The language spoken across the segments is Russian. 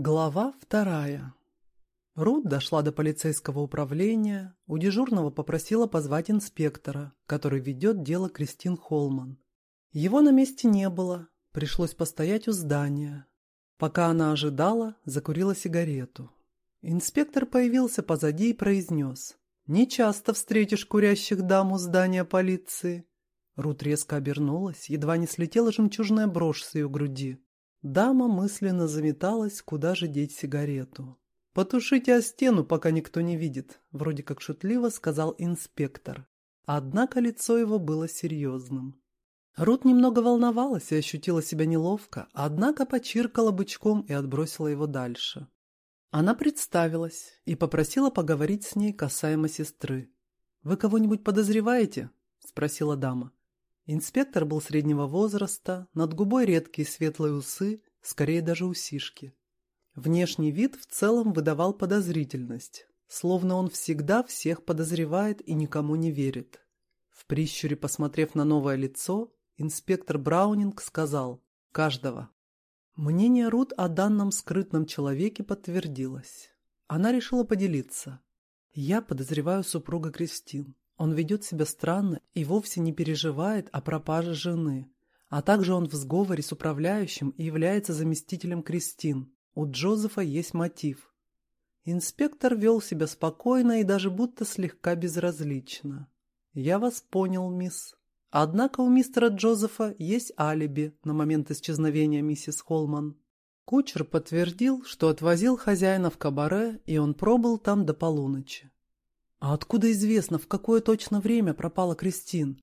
Глава вторая. Рут дошла до полицейского управления, у дежурного попросила позвать инспектора, который ведет дело Кристин Холман. Его на месте не было, пришлось постоять у здания. Пока она ожидала, закурила сигарету. Инспектор появился позади и произнес. «Не часто встретишь курящих дам у здания полиции». Рут резко обернулась, едва не слетела жемчужная брошь с ее груди. Дама мысленно заметалась, куда же деть сигарету. «Потушите о стену, пока никто не видит», — вроде как шутливо сказал инспектор. Однако лицо его было серьезным. Рут немного волновалась и ощутила себя неловко, однако почиркала бычком и отбросила его дальше. Она представилась и попросила поговорить с ней касаемо сестры. «Вы кого-нибудь подозреваете?» — спросила дама. Инспектор был среднего возраста, над губой редкие светлые усы, скорее даже усишки. Внешний вид в целом выдавал подозрительность, словно он всегда всех подозревает и никому не верит. В прищуре, посмотрев на новое лицо, инспектор Браунинг сказал «Каждого». Мнение Рут о данном скрытном человеке подтвердилось. Она решила поделиться. «Я подозреваю супруга Кристин. Он ведет себя странно и вовсе не переживает о пропаже жены. А также он в сговоре с управляющим и является заместителем Кристин. У Джозефа есть мотив. Инспектор вел себя спокойно и даже будто слегка безразлично. «Я вас понял, мисс. Однако у мистера Джозефа есть алиби на момент исчезновения миссис Холман». Кучер подтвердил, что отвозил хозяина в кабаре, и он пробыл там до полуночи. А откуда известно, в какое точно время пропала Кристин?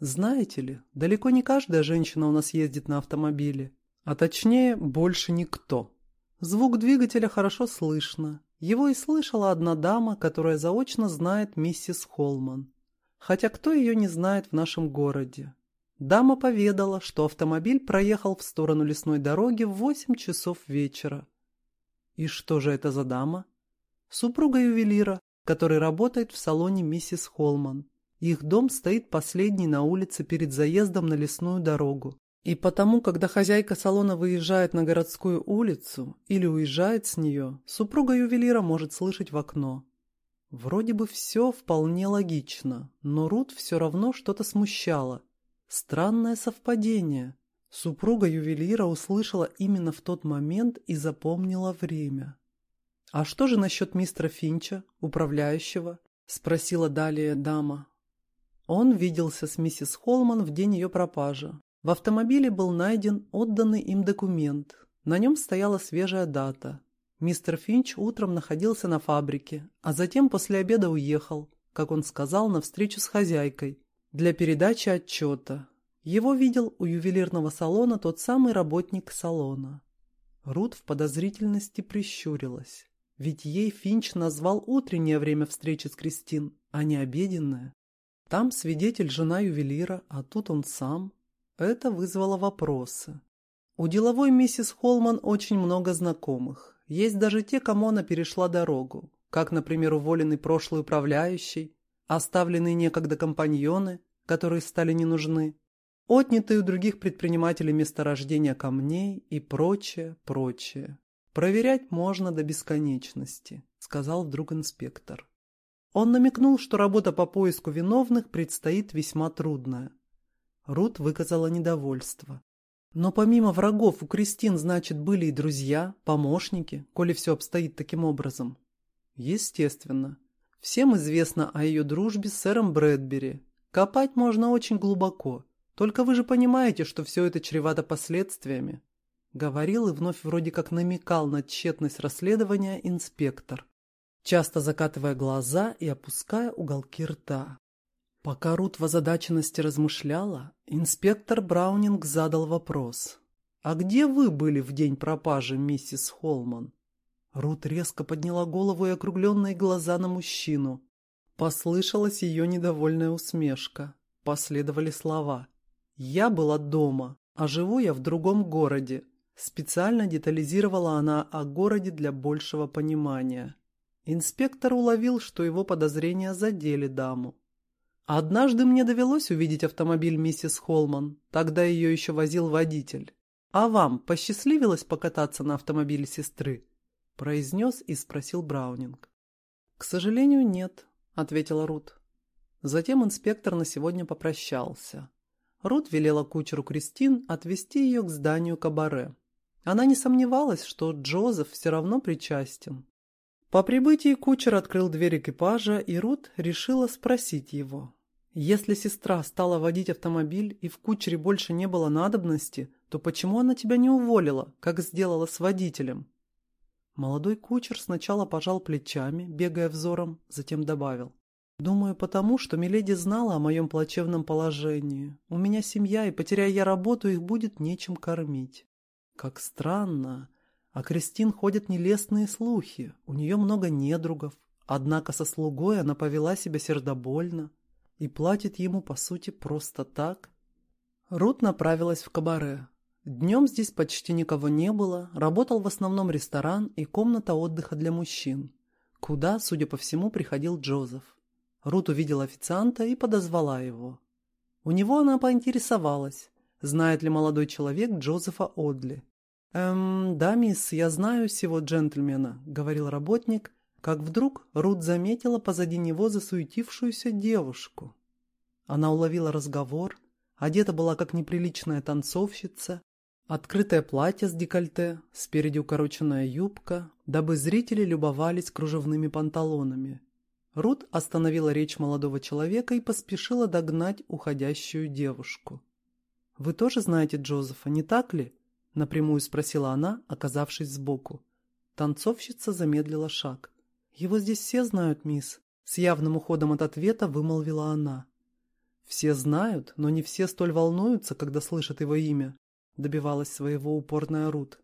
Знаете ли, далеко не каждая женщина у нас ездит на автомобиле. А точнее, больше никто. Звук двигателя хорошо слышно. Его и слышала одна дама, которая заочно знает миссис Холман. Хотя кто ее не знает в нашем городе? Дама поведала, что автомобиль проехал в сторону лесной дороги в восемь часов вечера. И что же это за дама? Супруга ювелира, который работает в салоне миссис Холман. Их дом стоит последний на улице перед заездом на лесную дорогу. И потому, когда хозяйка салона выезжает на городскую улицу или уезжает с нее, супруга ювелира может слышать в окно. Вроде бы все вполне логично, но Рут все равно что-то смущало. Странное совпадение. Супруга ювелира услышала именно в тот момент и запомнила время. «А что же насчет мистера Финча, управляющего?» – спросила далее дама. Он виделся с миссис Холман в день ее пропажи. В автомобиле был найден отданный им документ. На нем стояла свежая дата. Мистер Финч утром находился на фабрике, а затем после обеда уехал, как он сказал, на встречу с хозяйкой для передачи отчета. Его видел у ювелирного салона тот самый работник салона. Рут в подозрительности прищурилась. Ведь ей Финч назвал утреннее время встречи с Кристин, а не обеденное. Там свидетель жена ювелира, а тут он сам. Это вызвало вопросы. У деловой миссис Холман очень много знакомых. Есть даже те, кому она перешла дорогу, как, например, уволенный прошлый управляющий, оставленные некогда компаньоны, которые стали не нужны, отнятые у других предпринимателей месторождения камней и прочее, прочее. «Проверять можно до бесконечности», — сказал вдруг инспектор. Он намекнул, что работа по поиску виновных предстоит весьма трудная. Рут выказала недовольство. Но помимо врагов у Кристин, значит, были и друзья, помощники, коли все обстоит таким образом. Естественно. Всем известно о ее дружбе с сэром Брэдбери. Копать можно очень глубоко. Только вы же понимаете, что все это чревато последствиями. Говорил и вновь вроде как намекал на тщетность расследования инспектор, часто закатывая глаза и опуская уголки рта. Пока Рут в озадаченности размышляла, инспектор Браунинг задал вопрос. «А где вы были в день пропажи, миссис Холман?» Рут резко подняла голову и округленные глаза на мужчину. Послышалась ее недовольная усмешка. Последовали слова. «Я была дома, а живу я в другом городе. Специально детализировала она о городе для большего понимания. Инспектор уловил, что его подозрения задели даму. «Однажды мне довелось увидеть автомобиль миссис Холман, тогда ее еще возил водитель. А вам посчастливилось покататься на автомобиле сестры?» – произнес и спросил Браунинг. «К сожалению, нет», – ответила Рут. Затем инспектор на сегодня попрощался. Рут велела кучеру Кристин отвезти ее к зданию кабаре. Она не сомневалась, что Джозеф все равно причастен. По прибытии кучер открыл дверь экипажа, и Рут решила спросить его. «Если сестра стала водить автомобиль и в кучере больше не было надобности, то почему она тебя не уволила, как сделала с водителем?» Молодой кучер сначала пожал плечами, бегая взором, затем добавил. «Думаю, потому, что Миледи знала о моем плачевном положении. У меня семья, и, потеряя я работу, их будет нечем кормить». «Как странно. О Кристин ходят нелестные слухи. У нее много недругов. Однако со слугой она повела себя сердобольно и платит ему, по сути, просто так». Рут направилась в кабаре. Днем здесь почти никого не было, работал в основном ресторан и комната отдыха для мужчин, куда, судя по всему, приходил Джозеф. Рут увидела официанта и подозвала его. У него она поинтересовалась, знает ли молодой человек Джозефа Одли. «Эм, да, мисс, я знаю всего джентльмена», — говорил работник, как вдруг Рут заметила позади него засуетившуюся девушку. Она уловила разговор, одета была как неприличная танцовщица, Открытое платье с декольте, спереди укороченная юбка, дабы зрители любовались кружевными панталонами. Рут остановила речь молодого человека и поспешила догнать уходящую девушку. «Вы тоже знаете Джозефа, не так ли?» – напрямую спросила она, оказавшись сбоку. Танцовщица замедлила шаг. «Его здесь все знают, мисс», – с явным уходом от ответа вымолвила она. «Все знают, но не все столь волнуются, когда слышат его имя», добивалась своего упорная Рут.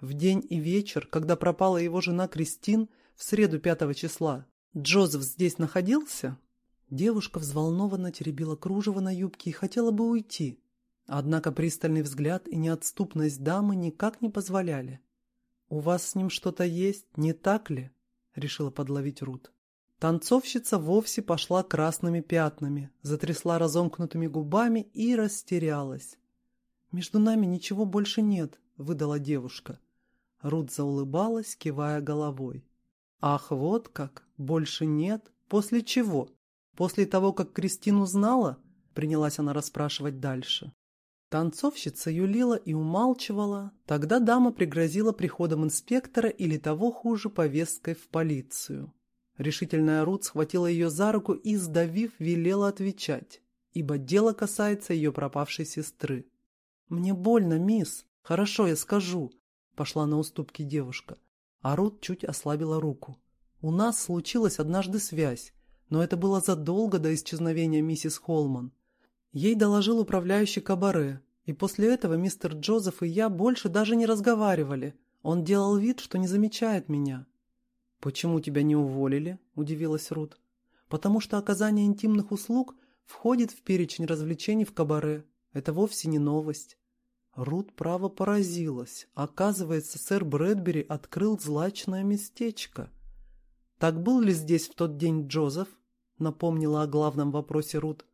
В день и вечер, когда пропала его жена Кристин, в среду пятого числа, Джозеф здесь находился? Девушка взволнованно теребила кружево на юбке и хотела бы уйти. Однако пристальный взгляд и неотступность дамы никак не позволяли. «У вас с ним что-то есть, не так ли?» — решила подловить Рут. Танцовщица вовсе пошла красными пятнами, затрясла разомкнутыми губами и растерялась. «Между нами ничего больше нет», — выдала девушка. Рут заулыбалась, кивая головой. «Ах, вот как! Больше нет? После чего? После того, как Кристину знала?» Принялась она расспрашивать дальше. Танцовщица юлила и умалчивала. Тогда дама пригрозила приходом инспектора или того хуже повесткой в полицию. Решительная Рут схватила ее за руку и, сдавив, велела отвечать, ибо дело касается ее пропавшей сестры. «Мне больно, мисс. Хорошо, я скажу», — пошла на уступки девушка. А Рут чуть ослабила руку. «У нас случилась однажды связь, но это было задолго до исчезновения миссис Холман. Ей доложил управляющий кабаре, и после этого мистер Джозеф и я больше даже не разговаривали. Он делал вид, что не замечает меня». «Почему тебя не уволили?» – удивилась Рут. «Потому что оказание интимных услуг входит в перечень развлечений в кабаре. Это вовсе не новость. Рут право поразилась. Оказывается, сэр Брэдбери открыл злачное местечко. «Так был ли здесь в тот день Джозеф?» Напомнила о главном вопросе Рут.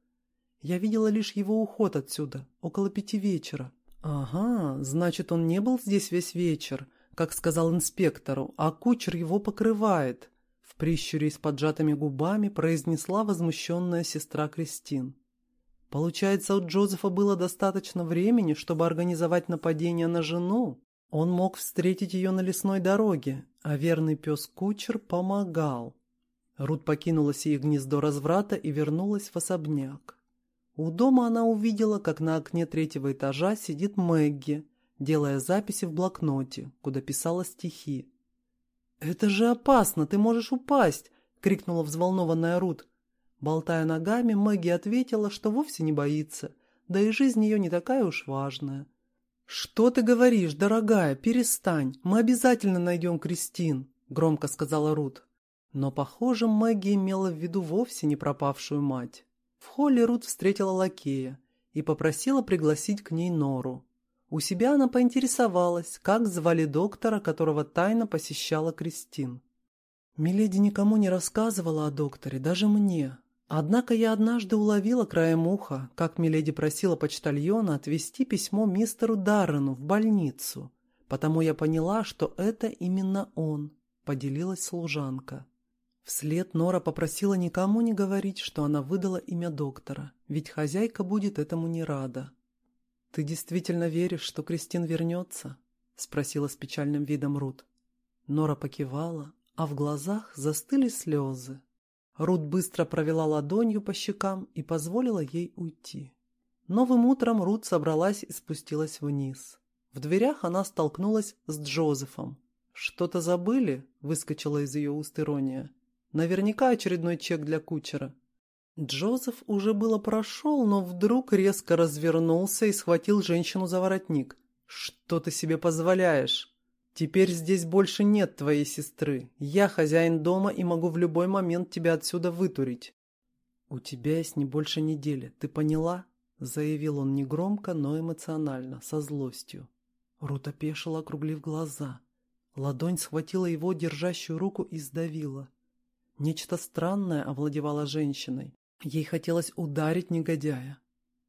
«Я видела лишь его уход отсюда, около пяти вечера». «Ага, значит, он не был здесь весь вечер, как сказал инспектору, а кучер его покрывает», в прищуре с поджатыми губами произнесла возмущенная сестра Кристин. Получается, у Джозефа было достаточно времени, чтобы организовать нападение на жену. Он мог встретить ее на лесной дороге, а верный пес-кучер помогал. Рут покинула сие гнездо разврата и вернулась в особняк. У дома она увидела, как на окне третьего этажа сидит Мэгги, делая записи в блокноте, куда писала стихи. «Это же опасно, ты можешь упасть!» — крикнула взволнованная Рут. Болтая ногами, Мэгги ответила, что вовсе не боится, да и жизнь ее не такая уж важная. «Что ты говоришь, дорогая, перестань, мы обязательно найдем Кристин», — громко сказала Рут. Но, похоже, Мэгги имела в виду вовсе не пропавшую мать. В холле Рут встретила лакея и попросила пригласить к ней Нору. У себя она поинтересовалась, как звали доктора, которого тайно посещала Кристин. Миледи никому не рассказывала о докторе, даже мне, Однако я однажды уловила краем уха, как Миледи просила почтальона отвезти письмо мистеру Даррену в больницу, потому я поняла, что это именно он», — поделилась служанка. Вслед Нора попросила никому не говорить, что она выдала имя доктора, ведь хозяйка будет этому не рада. «Ты действительно веришь, что Кристин вернется?» — спросила с печальным видом Рут. Нора покивала, а в глазах застыли слезы. Рут быстро провела ладонью по щекам и позволила ей уйти. Новым утром Рут собралась и спустилась вниз. В дверях она столкнулась с Джозефом. «Что-то забыли?» — выскочила из ее уст ирония. Наверняка очередной чек для кучера. Джозеф уже было прошел, но вдруг резко развернулся и схватил женщину за воротник. «Что ты себе позволяешь? Теперь здесь больше нет твоей сестры. Я хозяин дома и могу в любой момент тебя отсюда вытурить». «У тебя есть не больше недели, ты поняла?» Заявил он негромко, но эмоционально, со злостью. Рута пешила, округлив глаза. Ладонь схватила его держащую руку и сдавила. Нечто странное овладевало женщиной. Ей хотелось ударить негодяя,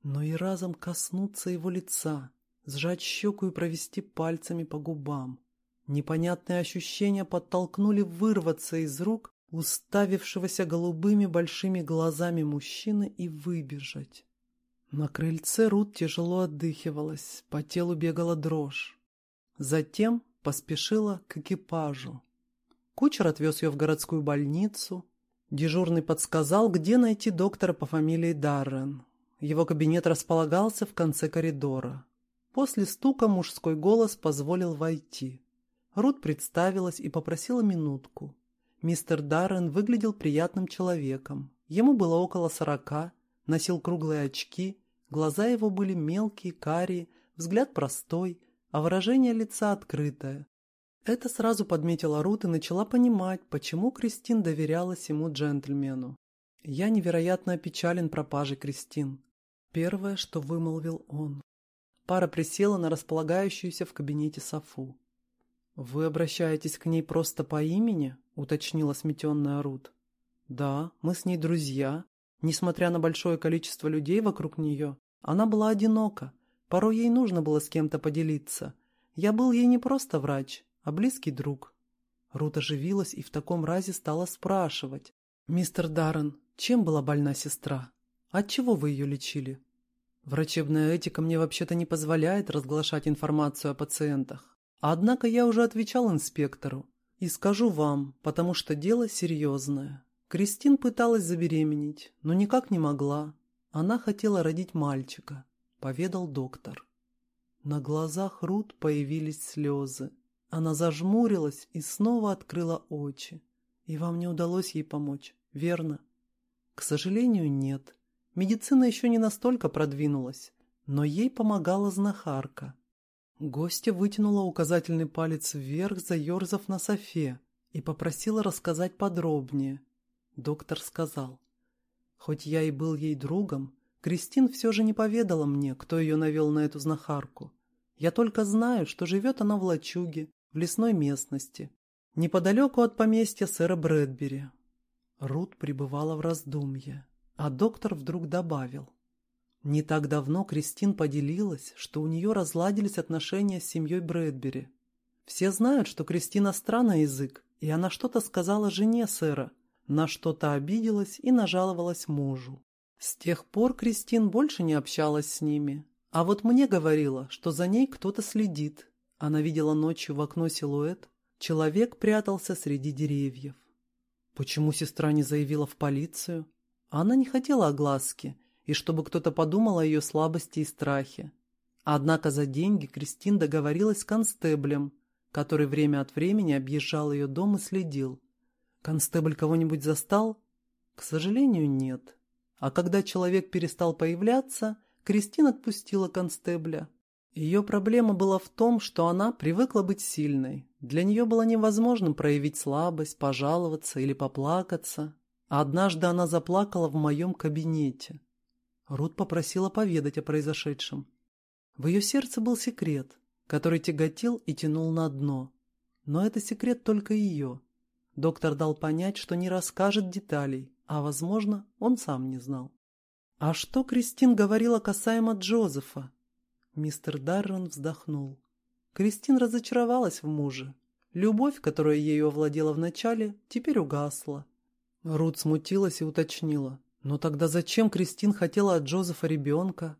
но и разом коснуться его лица, сжать щеку и провести пальцами по губам. Непонятные ощущения подтолкнули вырваться из рук уставившегося голубыми большими глазами мужчины и выбежать. На крыльце Рут тяжело отдыхивалась, по телу бегала дрожь. Затем поспешила к экипажу. Кучер отвез ее в городскую больницу. Дежурный подсказал, где найти доктора по фамилии Даррен. Его кабинет располагался в конце коридора. После стука мужской голос позволил войти. Рут представилась и попросила минутку. Мистер Даррен выглядел приятным человеком. Ему было около сорока, носил круглые очки, глаза его были мелкие, карие, взгляд простой, а выражение лица открытое. Это сразу подметила Рут и начала понимать, почему Кристин доверялась ему джентльмену. «Я невероятно опечален пропажей Кристин». Первое, что вымолвил он. Пара присела на располагающуюся в кабинете Софу. «Вы обращаетесь к ней просто по имени?» — уточнила сметенная Рут. «Да, мы с ней друзья. Несмотря на большое количество людей вокруг нее, она была одинока. Порой ей нужно было с кем-то поделиться. Я был ей не просто врач, а близкий друг. Рут оживилась и в таком разе стала спрашивать. «Мистер Даррен, чем была больна сестра? От чего вы ее лечили?» «Врачебная этика мне вообще-то не позволяет разглашать информацию о пациентах. Однако я уже отвечал инспектору. И скажу вам, потому что дело серьезное. Кристин пыталась забеременеть, но никак не могла. Она хотела родить мальчика», — поведал доктор. На глазах Рут появились слезы. Она зажмурилась и снова открыла очи. И вам не удалось ей помочь, верно? К сожалению, нет. Медицина еще не настолько продвинулась, но ей помогала знахарка. Гостья вытянула указательный палец вверх, заерзав на софе, и попросила рассказать подробнее. Доктор сказал, хоть я и был ей другом, Кристин все же не поведала мне, кто ее навел на эту знахарку. Я только знаю, что живет она в лачуге, в лесной местности, неподалеку от поместья сэра Брэдбери. Рут пребывала в раздумье, а доктор вдруг добавил. Не так давно Кристин поделилась, что у нее разладились отношения с семьей Брэдбери. Все знают, что Кристина странный язык, и она что-то сказала жене сэра, на что-то обиделась и нажаловалась мужу. С тех пор Кристин больше не общалась с ними, а вот мне говорила, что за ней кто-то следит, она видела ночью в окно силуэт. Человек прятался среди деревьев. Почему сестра не заявила в полицию? Она не хотела огласки, и чтобы кто-то подумал о ее слабости и страхе. Однако за деньги Кристин договорилась с констеблем, который время от времени объезжал ее дом и следил. Констебль кого-нибудь застал? К сожалению, нет. А когда человек перестал появляться, Кристин отпустила констебля, ее проблема была в том, что она привыкла быть сильной. Для нее было невозможным проявить слабость, пожаловаться или поплакаться. Однажды она заплакала в моем кабинете. Рут попросила поведать о произошедшем. В ее сердце был секрет, который тяготил и тянул на дно. Но это секрет только ее. Доктор дал понять, что не расскажет деталей, а, возможно, он сам не знал. А что Кристин говорила касаемо Джозефа? Мистер Даррен вздохнул. Кристин разочаровалась в муже. Любовь, которая ею овладела вначале, теперь угасла. Рут смутилась и уточнила. Но тогда зачем Кристин хотела от Джозефа ребенка?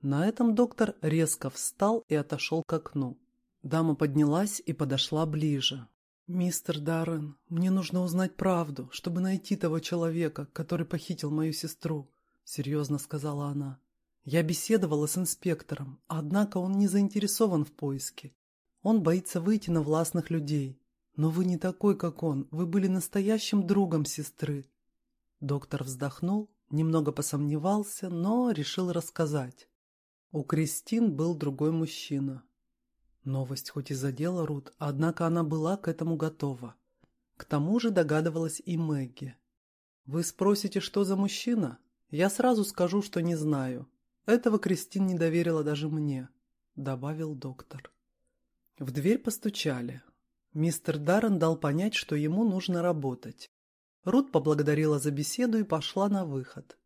На этом доктор резко встал и отошел к окну. Дама поднялась и подошла ближе. «Мистер Даррен, мне нужно узнать правду, чтобы найти того человека, который похитил мою сестру», — серьезно сказала она. «Я беседовала с инспектором, однако он не заинтересован в поиске. Он боится выйти на властных людей. Но вы не такой, как он, вы были настоящим другом сестры». Доктор вздохнул, немного посомневался, но решил рассказать. У Кристин был другой мужчина, Новость хоть и задела Рут, однако она была к этому готова. К тому же догадывалась и Мэгги. «Вы спросите, что за мужчина? Я сразу скажу, что не знаю. Этого Кристин не доверила даже мне», — добавил доктор. В дверь постучали. Мистер Даррен дал понять, что ему нужно работать. Рут поблагодарила за беседу и пошла на выход.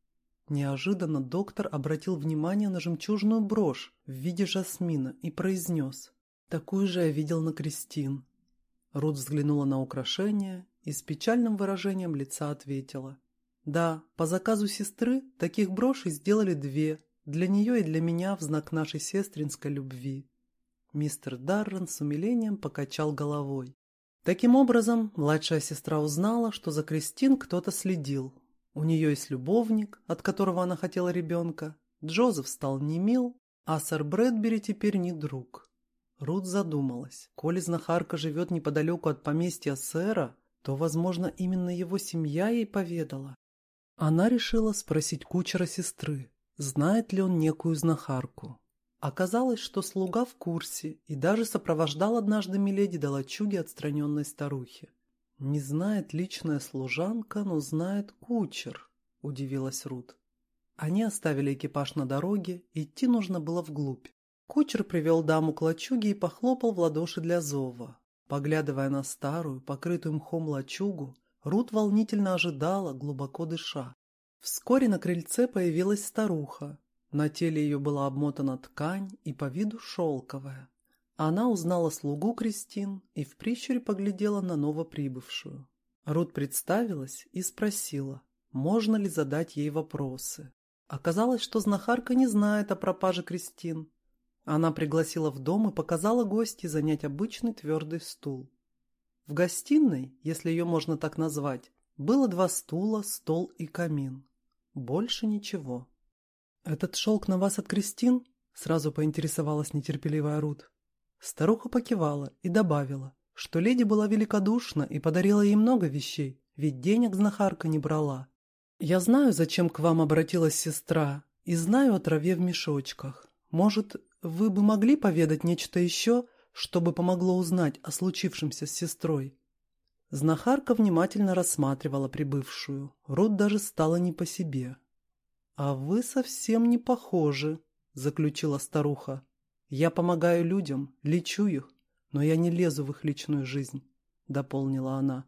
Неожиданно доктор обратил внимание на жемчужную брошь в виде жасмина и произнес Такую же я видел на Кристин. Рут взглянула на украшение и с печальным выражением лица ответила. Да, по заказу сестры таких брошей сделали две, для нее и для меня в знак нашей сестринской любви. Мистер Даррен с умилением покачал головой. Таким образом, младшая сестра узнала, что за Кристин кто-то следил. У нее есть любовник, от которого она хотела ребенка. Джозеф стал не мил, а сэр Брэдбери теперь не друг. Рут задумалась. Коли знахарка живет неподалеку от поместья сэра, то, возможно, именно его семья ей поведала. Она решила спросить кучера сестры, знает ли он некую знахарку. Оказалось, что слуга в курсе и даже сопровождал однажды Миледи до лачуги отстраненной старухи. «Не знает личная служанка, но знает кучер», – удивилась Рут. Они оставили экипаж на дороге, идти нужно было вглубь. Кучер привел даму к лачуге и похлопал в ладоши для зова. Поглядывая на старую, покрытую мхом лачугу, Рут волнительно ожидала, глубоко дыша. Вскоре на крыльце появилась старуха. На теле ее была обмотана ткань и по виду шелковая. Она узнала слугу Кристин и в прищуре поглядела на новоприбывшую. Рут представилась и спросила, можно ли задать ей вопросы. Оказалось, что знахарка не знает о пропаже Кристин, она пригласила в дом и показала гости занять обычный твердый стул. В гостиной, если ее можно так назвать, было два стула, стол и камин. Больше ничего. «Этот шелк на вас от Кристин?» — сразу поинтересовалась нетерпеливая Рут. Старуха покивала и добавила, что леди была великодушна и подарила ей много вещей, ведь денег знахарка не брала. «Я знаю, зачем к вам обратилась сестра, и знаю о траве в мешочках. Может, вы бы могли поведать нечто еще, чтобы помогло узнать о случившемся с сестрой?» Знахарка внимательно рассматривала прибывшую. Рот даже стала не по себе. «А вы совсем не похожи», — заключила старуха. «Я помогаю людям, лечу их, но я не лезу в их личную жизнь», — дополнила она.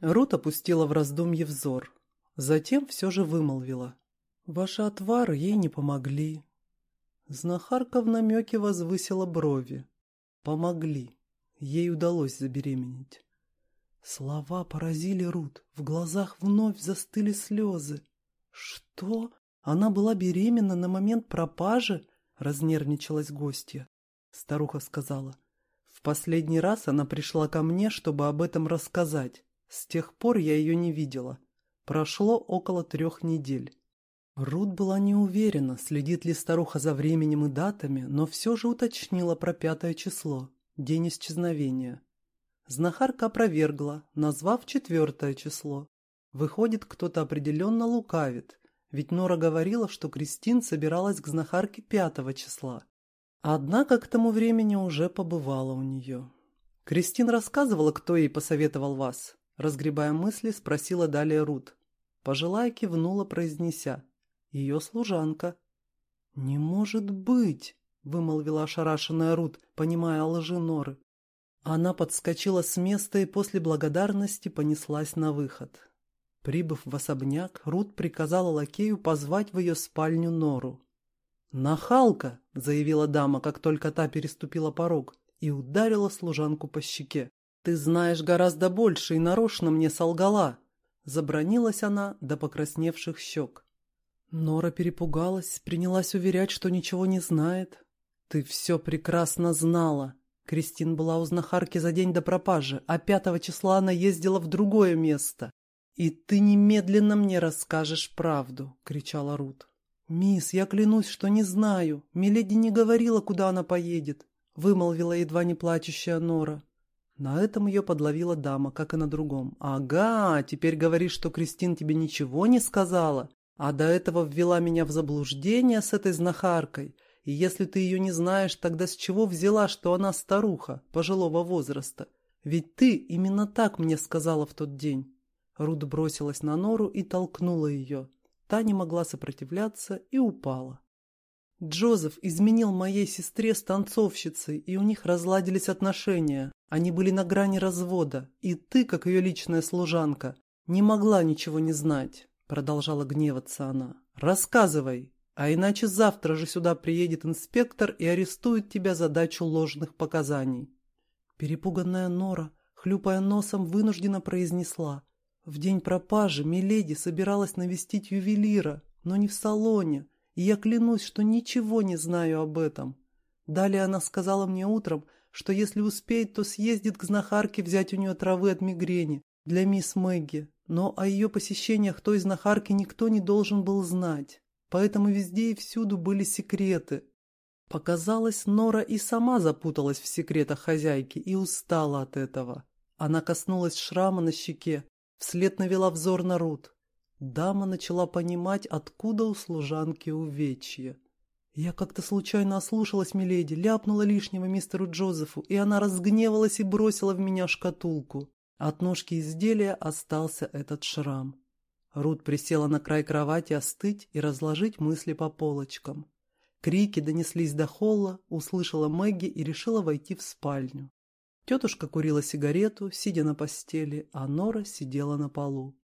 Рут опустила в раздумье взор. Затем все же вымолвила. «Ваши отвары ей не помогли. Знахарка в намеке возвысила брови. Помогли. Ей удалось забеременеть. Слова поразили Рут. В глазах вновь застыли слезы. «Что? Она была беременна на момент пропажи?» — разнервничалась гостья. Старуха сказала. «В последний раз она пришла ко мне, чтобы об этом рассказать. С тех пор я ее не видела. Прошло около трех недель. Рут была не уверена, следит ли старуха за временем и датами, но все же уточнила про пятое число, день исчезновения. Знахарка опровергла, назвав четвертое число. Выходит, кто-то определенно лукавит, ведь Нора говорила, что Кристин собиралась к знахарке пятого числа. Однако к тому времени уже побывала у нее. Кристин рассказывала, кто ей посоветовал вас. Разгребая мысли, спросила далее Рут. Пожилая кивнула, произнеся ее служанка. «Не может быть!» — вымолвила ошарашенная Рут, понимая лжи Норы. Она подскочила с места и после благодарности понеслась на выход. Прибыв в особняк, Рут приказала лакею позвать в ее спальню Нору. «Нахалка!» — заявила дама, как только та переступила порог. и ударила служанку по щеке. «Ты знаешь гораздо больше и нарочно мне солгала!» Забронилась она до покрасневших щек. Нора перепугалась, принялась уверять, что ничего не знает. «Ты все прекрасно знала!» Кристин была у знахарки за день до пропажи, а пятого числа она ездила в другое место. «И ты немедленно мне расскажешь правду!» — кричала Рут. «Мисс, я клянусь, что не знаю. Миледи не говорила, куда она поедет», — вымолвила едва не плачущая Нора. На этом ее подловила дама, как и на другом. «Ага, теперь говоришь, что Кристин тебе ничего не сказала, а до этого ввела меня в заблуждение с этой знахаркой. И если ты ее не знаешь, тогда с чего взяла, что она старуха, пожилого возраста? Ведь ты именно так мне сказала в тот день». Рут бросилась на нору и толкнула ее. Та не могла сопротивляться и упала. Джозеф изменил моей сестре с танцовщицей, и у них разладились отношения. Они были на грани развода, и ты, как ее личная служанка, не могла ничего не знать, продолжала гневаться она. Рассказывай, а иначе завтра же сюда приедет инспектор и арестует тебя за дачу ложных показаний. Перепуганная Нора, хлюпая носом, вынужденно произнесла. В день пропажи Миледи собиралась навестить ювелира, но не в салоне, и я клянусь, что ничего не знаю об этом. Далее она сказала мне утром, что если успеет, то съездит к знахарке взять у нее травы от мигрени для мисс Мэгги. Но о ее посещениях той знахарки никто не должен был знать. Поэтому везде и всюду были секреты. Показалось, Нора и сама запуталась в секретах хозяйки и устала от этого. Она коснулась шрама на щеке, вслед навела взор на Рут. Дама начала понимать, откуда у служанки увечье. Я как-то случайно ослушалась Миледи, ляпнула лишнего мистеру Джозефу, и она разгневалась и бросила в меня шкатулку. От ножки изделия остался этот шрам. Рут присела на край кровати остыть и разложить мысли по полочкам. Крики донеслись до холла, услышала Мэгги и решила войти в спальню. Тетушка курила сигарету, сидя на постели, а Нора сидела на полу.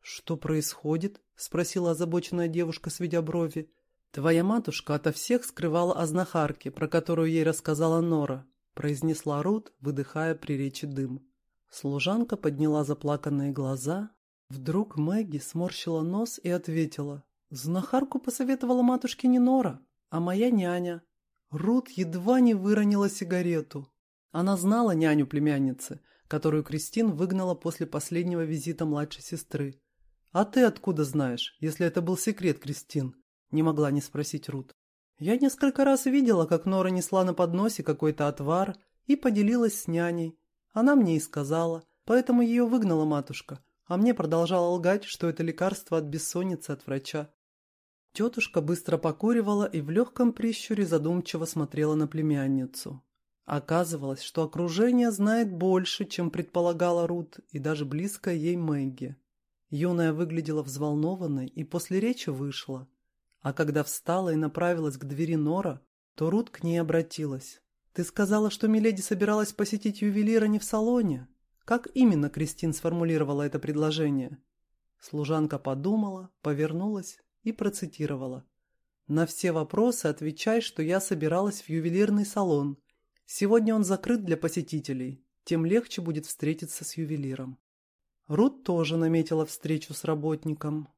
«Что происходит?» — спросила озабоченная девушка, сведя брови. «Твоя матушка ото всех скрывала о знахарке, про которую ей рассказала Нора», — произнесла Рут, выдыхая при речи дым. Служанка подняла заплаканные глаза. Вдруг Мэгги сморщила нос и ответила. «Знахарку посоветовала матушке не Нора, а моя няня». Рут едва не выронила сигарету. Она знала няню племянницы, которую Кристин выгнала после последнего визита младшей сестры. «А ты откуда знаешь, если это был секрет, Кристин?» Не могла не спросить Рут. «Я несколько раз видела, как Нора несла на подносе какой-то отвар и поделилась с няней. Она мне и сказала, поэтому ее выгнала матушка, а мне продолжала лгать, что это лекарство от бессонницы от врача». Тетушка быстро покуривала и в легком прищуре задумчиво смотрела на племянницу. Оказывалось, что окружение знает больше, чем предполагала Рут, и даже близкая ей Мэгги. Юная выглядела взволнованной и после речи вышла. А когда встала и направилась к двери Нора, то Рут к ней обратилась. «Ты сказала, что Миледи собиралась посетить ювелира не в салоне? Как именно Кристин сформулировала это предложение?» Служанка подумала, повернулась и процитировала. «На все вопросы отвечай, что я собиралась в ювелирный салон. Сегодня он закрыт для посетителей, тем легче будет встретиться с ювелиром». Рут тоже наметила встречу с работником.